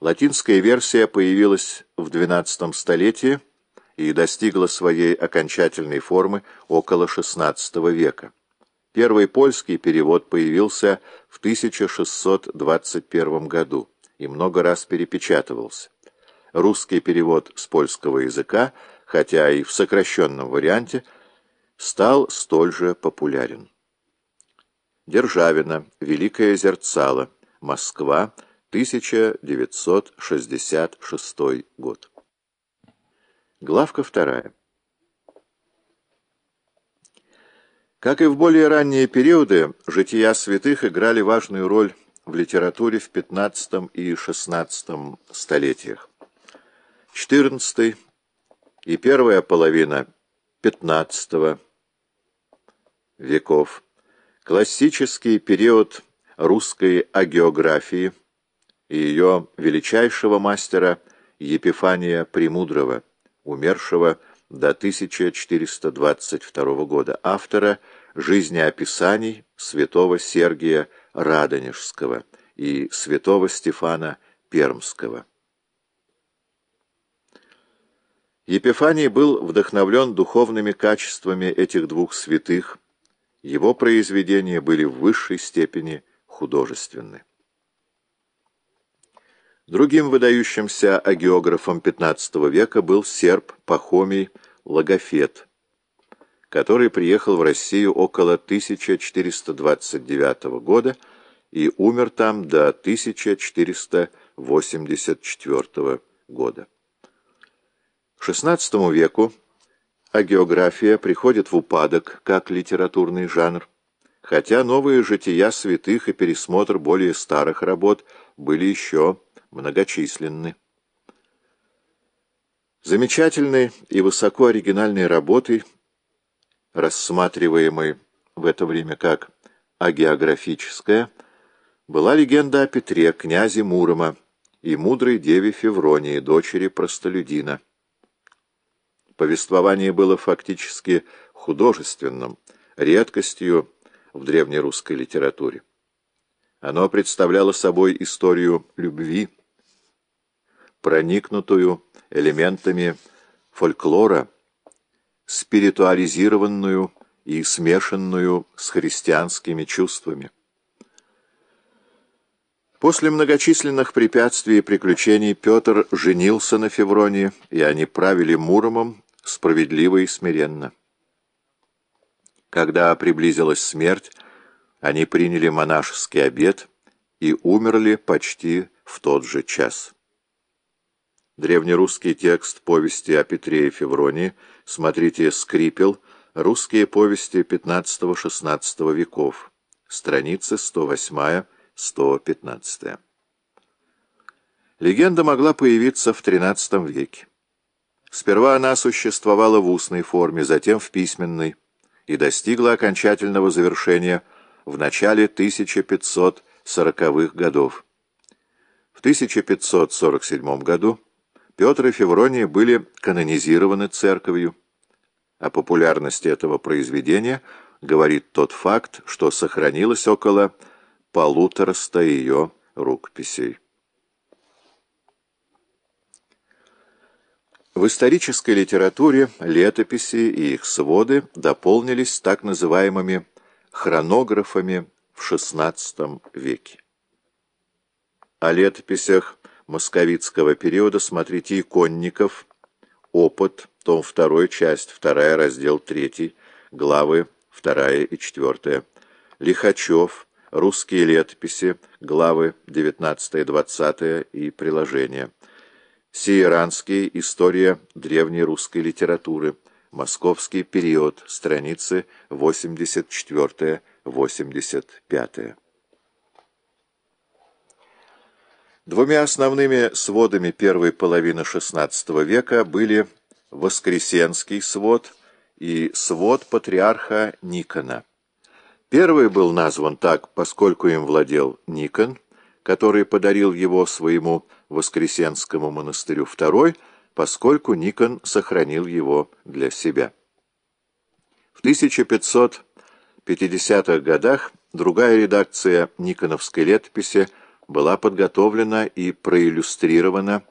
Латинская версия появилась в XII столетии и достигла своей окончательной формы около XVI века. Первый польский перевод появился в 1621 году и много раз перепечатывался. Русский перевод с польского языка, хотя и в сокращенном варианте, стал столь же популярен. Державина, Великое зерцало, Москва, 1966 год. Главка вторая. Как и в более ранние периоды, жития святых играли важную роль в литературе в XV и XVI столетиях. XIV и первая половина XV веков, классический период русской агеографии и ее величайшего мастера Епифания Премудрого, умершего до 1422 года, автора жизнеописаний святого Сергия Радонежского и святого Стефана Пермского. Епифаний был вдохновлен духовными качествами этих двух святых, его произведения были в высшей степени художественны. Другим выдающимся агеографом XV века был серб Пахомий Логофет, который приехал в Россию около 1429 года и умер там до 1484 года. К XVI веку агеография приходит в упадок как литературный жанр, хотя новые жития святых и пересмотр более старых работ были еще многочисленны. Замечательной и высоко оригинальной работой, рассматриваемой в это время как агеографическая, была легенда о Петре, князе Мурома и мудрой деве Февронии, дочери простолюдина. Повествование было фактически художественным, редкостью в древнерусской литературе. Оно представляло собой историю любви, проникнутую элементами фольклора, спиритуализированную и смешанную с христианскими чувствами. После многочисленных препятствий и приключений Петр женился на Февронии, и они правили Муромом справедливо и смиренно. Когда приблизилась смерть, они приняли монашеский обет и умерли почти в тот же час. Древнерусский текст повести о Петре и Февронии, смотрите «Скрипел», русские повести XV-XVI веков, страницы 108-115. Легенда могла появиться в XIII веке. Сперва она существовала в устной форме, затем в письменной, и достигла окончательного завершения в начале 1540-х годов. В 1547 году Петр и Феврония были канонизированы церковью. О популярности этого произведения говорит тот факт, что сохранилось около полутораста ее рукописей. В исторической литературе летописи и их своды дополнились так называемыми хронографами в XVI веке. О летописях московицкого периода смотрите «Иконников», «Опыт», том 2, часть 2, раздел 3, главы 2 и 4, Лихачев, «Русские летописи», главы 19-20 и приложения. Сиеранский. История древней русской литературы. Московский период. Страницы 84-85. Двумя основными сводами первой половины XVI века были Воскресенский свод и свод патриарха Никона. Первый был назван так, поскольку им владел Никон, который подарил его своему Воскресенскому монастырю второй, поскольку Никон сохранил его для себя. В 1550-х годах другая редакция Никоновской летописи была подготовлена и проиллюстрирована